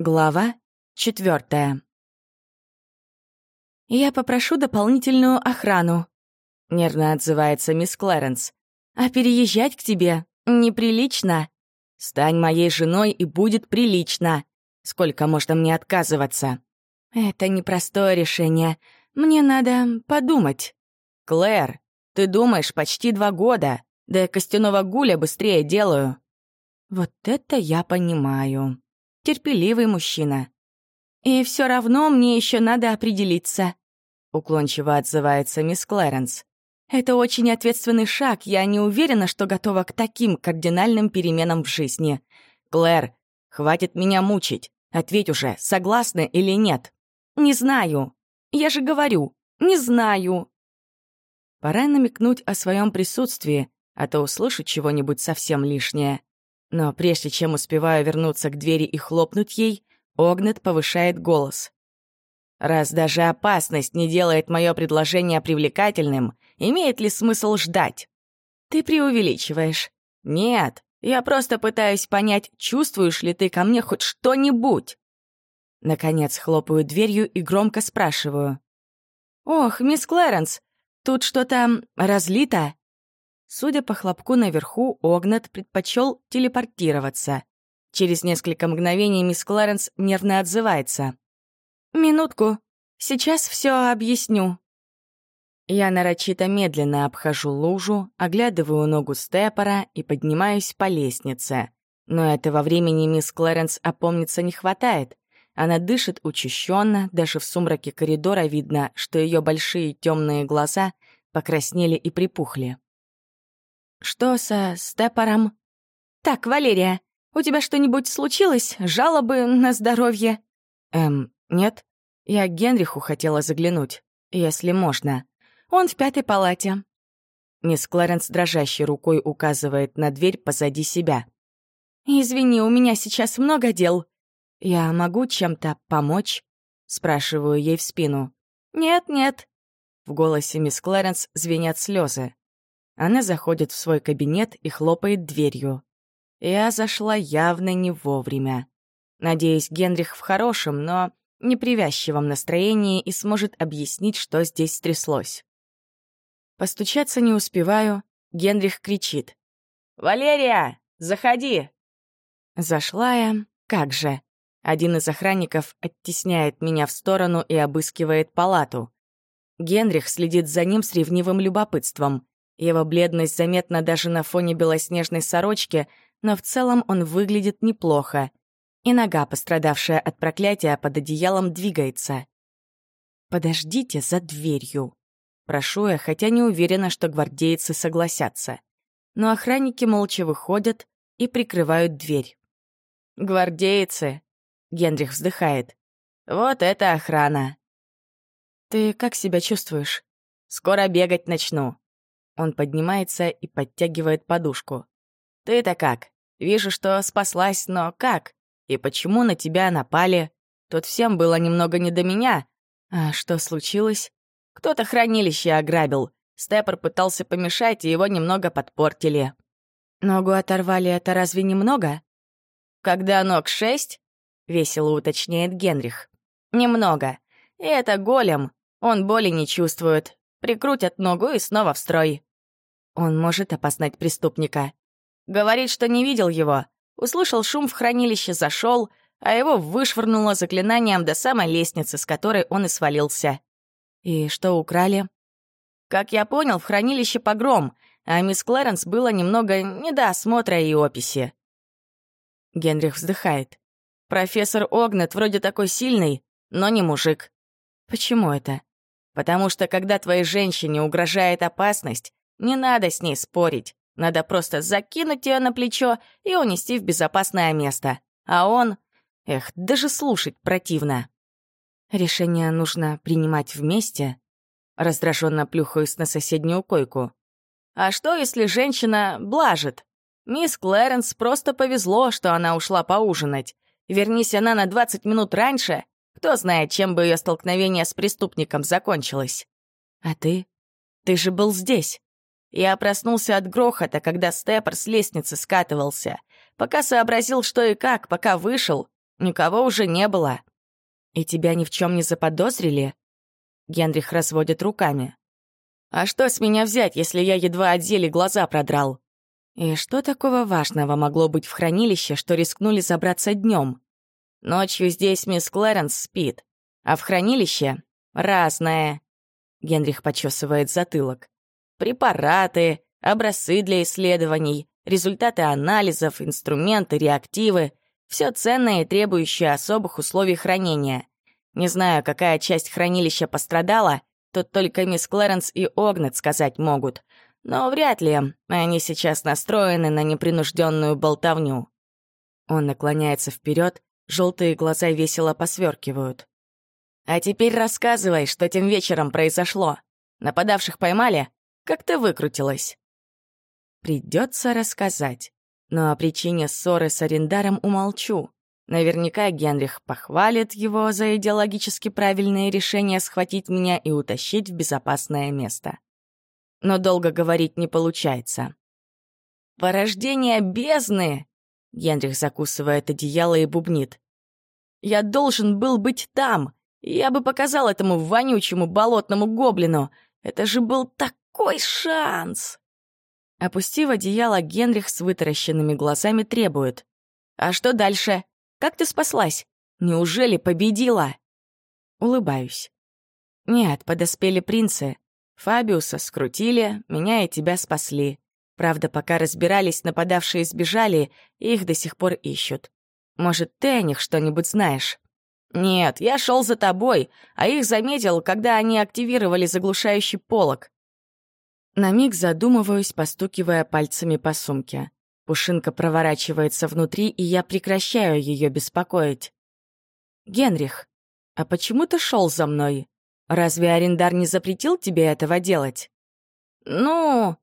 Глава четвертая. «Я попрошу дополнительную охрану», — нервно отзывается мисс Клэренс. «А переезжать к тебе неприлично. Стань моей женой, и будет прилично. Сколько можно мне отказываться?» «Это непростое решение. Мне надо подумать». «Клэр, ты думаешь почти два года. Да я костяного гуля быстрее делаю». «Вот это я понимаю», терпеливый мужчина. «И все равно мне еще надо определиться», — уклончиво отзывается мисс Клэренс. «Это очень ответственный шаг, я не уверена, что готова к таким кардинальным переменам в жизни. Клэр, хватит меня мучить. Ответь уже, согласна или нет?» «Не знаю. Я же говорю, не знаю». Пора намекнуть о своем присутствии, а то услышать чего-нибудь совсем лишнее. Но прежде чем успеваю вернуться к двери и хлопнуть ей, Огнет повышает голос. «Раз даже опасность не делает мое предложение привлекательным, имеет ли смысл ждать?» «Ты преувеличиваешь». «Нет, я просто пытаюсь понять, чувствуешь ли ты ко мне хоть что-нибудь?» Наконец хлопаю дверью и громко спрашиваю. «Ох, мисс Клэренс, тут что-то разлито?» Судя по хлопку наверху, Огнат предпочел телепортироваться. Через несколько мгновений мисс Кларенс нервно отзывается. «Минутку. Сейчас все объясню». Я нарочито медленно обхожу лужу, оглядываю ногу степора и поднимаюсь по лестнице. Но этого времени мисс Кларенс опомниться не хватает. Она дышит учащенно, даже в сумраке коридора видно, что ее большие темные глаза покраснели и припухли. «Что со степором?» «Так, Валерия, у тебя что-нибудь случилось? Жалобы на здоровье?» «Эм, нет. Я к Генриху хотела заглянуть, если можно. Он в пятой палате». Мисс Кларенс дрожащей рукой указывает на дверь позади себя. «Извини, у меня сейчас много дел. Я могу чем-то помочь?» Спрашиваю ей в спину. «Нет, нет». В голосе мисс Кларенс звенят слезы. Она заходит в свой кабинет и хлопает дверью. Я зашла явно не вовремя. Надеюсь, Генрих в хорошем, но непривязчивом настроении и сможет объяснить, что здесь стряслось. Постучаться не успеваю, Генрих кричит. «Валерия, заходи!» Зашла я, как же. Один из охранников оттесняет меня в сторону и обыскивает палату. Генрих следит за ним с ревнивым любопытством. Его бледность заметна даже на фоне белоснежной сорочки, но в целом он выглядит неплохо. И нога, пострадавшая от проклятия, под одеялом двигается. «Подождите за дверью», Прошу я, хотя не уверена, что гвардейцы согласятся. Но охранники молча выходят и прикрывают дверь. «Гвардейцы!» — Генрих вздыхает. «Вот это охрана!» «Ты как себя чувствуешь?» «Скоро бегать начну. Он поднимается и подтягивает подушку. «Ты-то как? Вижу, что спаслась, но как? И почему на тебя напали? Тут всем было немного не до меня. А что случилось? Кто-то хранилище ограбил. Степпер пытался помешать, и его немного подпортили. Ногу оторвали, это разве немного? Когда ног шесть? Весело уточняет Генрих. Немного. И это голем. Он боли не чувствует. Прикрутят ногу и снова в строй. Он может опознать преступника. Говорит, что не видел его. Услышал шум в хранилище, зашел, а его вышвырнуло заклинанием до самой лестницы, с которой он и свалился. И что украли? Как я понял, в хранилище погром, а мисс Клэренс было немного не до осмотра и описи. Генрих вздыхает. Профессор Огнет вроде такой сильный, но не мужик. Почему это? Потому что когда твоей женщине угрожает опасность, не надо с ней спорить. Надо просто закинуть ее на плечо и унести в безопасное место. А он... Эх, даже слушать противно. Решение нужно принимать вместе. Раздраженно плюхаюсь на соседнюю койку. А что, если женщина блажит? Мисс Клэренс просто повезло, что она ушла поужинать. Вернись она на 20 минут раньше, кто знает, чем бы ее столкновение с преступником закончилось. А ты? Ты же был здесь. Я проснулся от грохота, когда степор с лестницы скатывался. Пока сообразил, что и как, пока вышел, Никого уже не было. И тебя ни в чем не заподозрили? Генрих разводит руками. А что с меня взять, если я едва от глаза продрал? И что такого важного могло быть в хранилище, что рискнули забраться днем? Ночью здесь мисс Клэренс спит, а в хранилище — разное. Генрих почесывает затылок. Препараты, образцы для исследований, результаты анализов, инструменты, реактивы — все ценное и требующее особых условий хранения. Не знаю, какая часть хранилища пострадала, тут только мисс Клэренс и Огнет сказать могут — но вряд ли они сейчас настроены на непринужденную болтовню. Он наклоняется вперед, желтые глаза весело посверкивают. А теперь рассказывай, что тем вечером произошло. Нападавших поймали? Как ты выкрутилась? Придется рассказать. Но о причине ссоры с арендаром умолчу. Наверняка Генрих похвалит его за идеологически правильное решение схватить меня и утащить в безопасное место но долго говорить не получается. «Порождение бездны!» — Генрих закусывает одеяло и бубнит. «Я должен был быть там! Я бы показал этому вонючему болотному гоблину! Это же был такой шанс!» Опустив одеяло, Генрих с вытаращенными глазами требует. «А что дальше? Как ты спаслась? Неужели победила?» Улыбаюсь. «Нет, подоспели принцы. Фабиуса скрутили, меня и тебя спасли. Правда, пока разбирались, нападавшие сбежали, их до сих пор ищут. Может, ты о них что-нибудь знаешь? Нет, я шел за тобой, а их заметил, когда они активировали заглушающий полог. На миг задумываюсь, постукивая пальцами по сумке. Пушинка проворачивается внутри, и я прекращаю ее беспокоить. «Генрих, а почему ты шел за мной?» Разве Арендар не запретил тебе этого делать? Ну...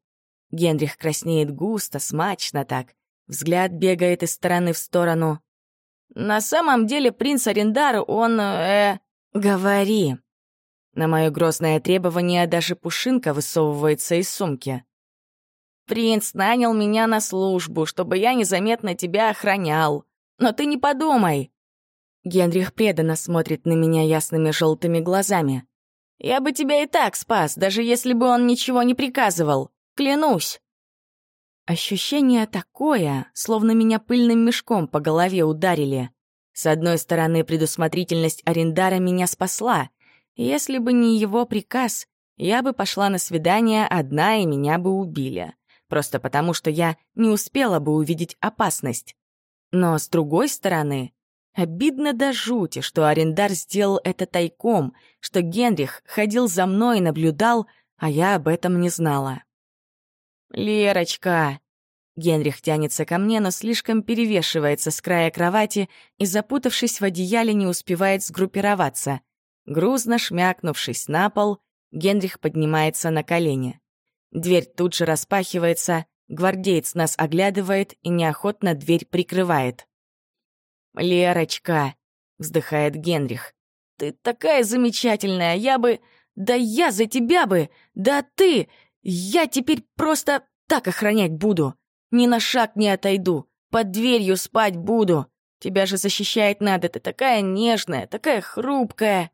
Генрих краснеет густо, смачно так. Взгляд бегает из стороны в сторону. На самом деле принц Арендар, он... э... Говори. На мое грозное требование даже Пушинка высовывается из сумки. «Принц нанял меня на службу, чтобы я незаметно тебя охранял. Но ты не подумай!» Генрих преданно смотрит на меня ясными желтыми глазами. Я бы тебя и так спас, даже если бы он ничего не приказывал. Клянусь!» Ощущение такое, словно меня пыльным мешком по голове ударили. С одной стороны, предусмотрительность Арендара меня спасла. Если бы не его приказ, я бы пошла на свидание одна, и меня бы убили. Просто потому, что я не успела бы увидеть опасность. Но с другой стороны, Обидно до жути, что арендар сделал это тайком, что Генрих ходил за мной и наблюдал, а я об этом не знала. «Лерочка!» Генрих тянется ко мне, но слишком перевешивается с края кровати и, запутавшись в одеяле, не успевает сгруппироваться. Грузно шмякнувшись на пол, Генрих поднимается на колени. Дверь тут же распахивается, гвардеец нас оглядывает и неохотно дверь прикрывает. «Лерочка», — вздыхает Генрих, — «ты такая замечательная, я бы... Да я за тебя бы! Да ты! Я теперь просто так охранять буду! Ни на шаг не отойду, под дверью спать буду! Тебя же защищать надо, ты такая нежная, такая хрупкая!»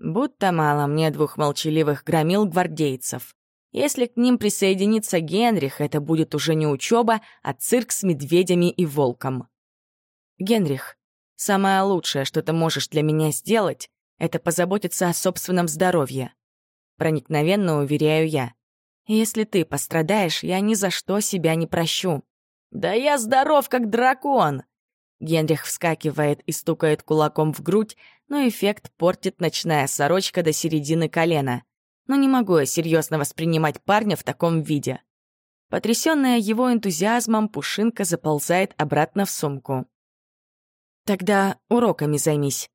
Будто мало мне двух молчаливых громил гвардейцев. Если к ним присоединится Генрих, это будет уже не учеба, а цирк с медведями и волком. Генрих, самое лучшее, что ты можешь для меня сделать, это позаботиться о собственном здоровье. Проникновенно уверяю я. Если ты пострадаешь, я ни за что себя не прощу. Да я здоров, как дракон! Генрих вскакивает и стукает кулаком в грудь, но эффект портит ночная сорочка до середины колена. Но не могу я серьезно воспринимать парня в таком виде. Потрясённая его энтузиазмом, Пушинка заползает обратно в сумку. Тогда уроками займись,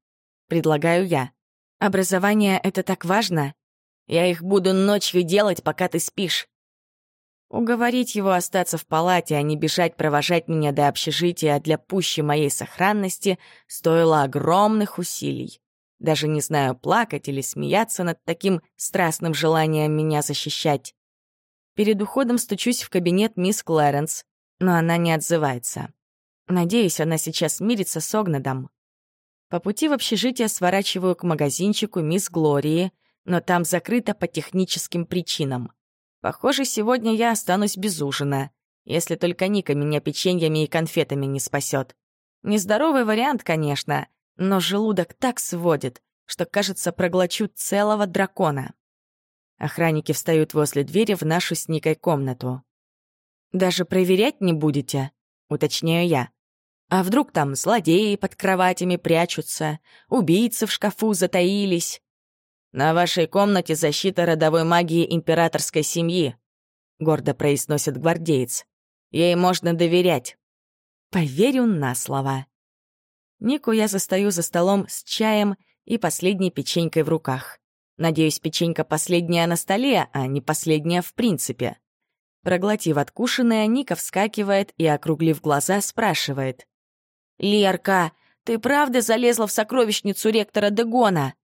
предлагаю я. Образование — это так важно. Я их буду ночью делать, пока ты спишь. Уговорить его остаться в палате, а не бежать провожать меня до общежития для пущей моей сохранности стоило огромных усилий. Даже не знаю, плакать или смеяться над таким страстным желанием меня защищать. Перед уходом стучусь в кабинет мисс Клэренс, но она не отзывается. Надеюсь, она сейчас мирится с Огнадом. По пути в общежитие сворачиваю к магазинчику мисс Глории, но там закрыто по техническим причинам. Похоже, сегодня я останусь без ужина, если только Ника меня печеньями и конфетами не спасет. Нездоровый вариант, конечно, но желудок так сводит, что, кажется, проглочу целого дракона. Охранники встают возле двери в нашу с Никой комнату. «Даже проверять не будете?» — уточняю я. «А вдруг там злодеи под кроватями прячутся, убийцы в шкафу затаились?» «На вашей комнате защита родовой магии императорской семьи», — гордо произносит гвардеец. «Ей можно доверять». Поверю на слово. Нику я застаю за столом с чаем и последней печенькой в руках. Надеюсь, печенька последняя на столе, а не последняя в принципе. Проглотив откушенное, Ника вскакивает и, округлив глаза, спрашивает. «Лерка, ты правда залезла в сокровищницу ректора Дегона?»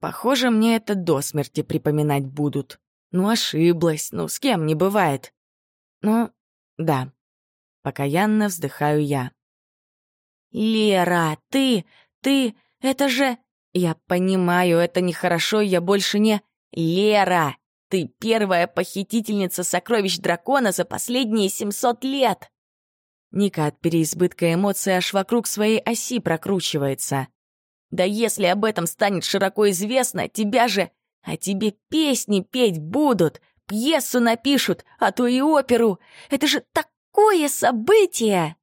Похоже, мне это до смерти припоминать будут. Ну, ошиблась, ну, с кем не бывает. Ну, да. Покаянно вздыхаю я. «Лера, ты, ты, это же...» «Я понимаю, это нехорошо, я больше не...» «Лера, ты первая похитительница сокровищ дракона за последние 700 лет!» Ника от переизбытка эмоций аж вокруг своей оси прокручивается. «Да если об этом станет широко известно, тебя же... А тебе песни петь будут, пьесу напишут, а то и оперу. Это же такое событие!»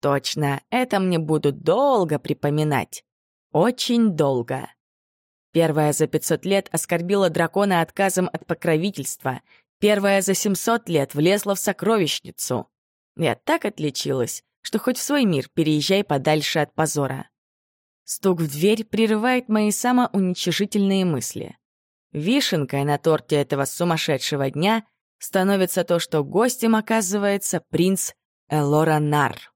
Точно, это мне будут долго припоминать. Очень долго. Первая за 500 лет оскорбила дракона отказом от покровительства. Первая за 700 лет влезла в сокровищницу. Я так отличилась, что хоть в свой мир переезжай подальше от позора. Стук в дверь прерывает мои самоуничижительные мысли. Вишенкой на торте этого сумасшедшего дня становится то, что гостем оказывается принц Элора Нар.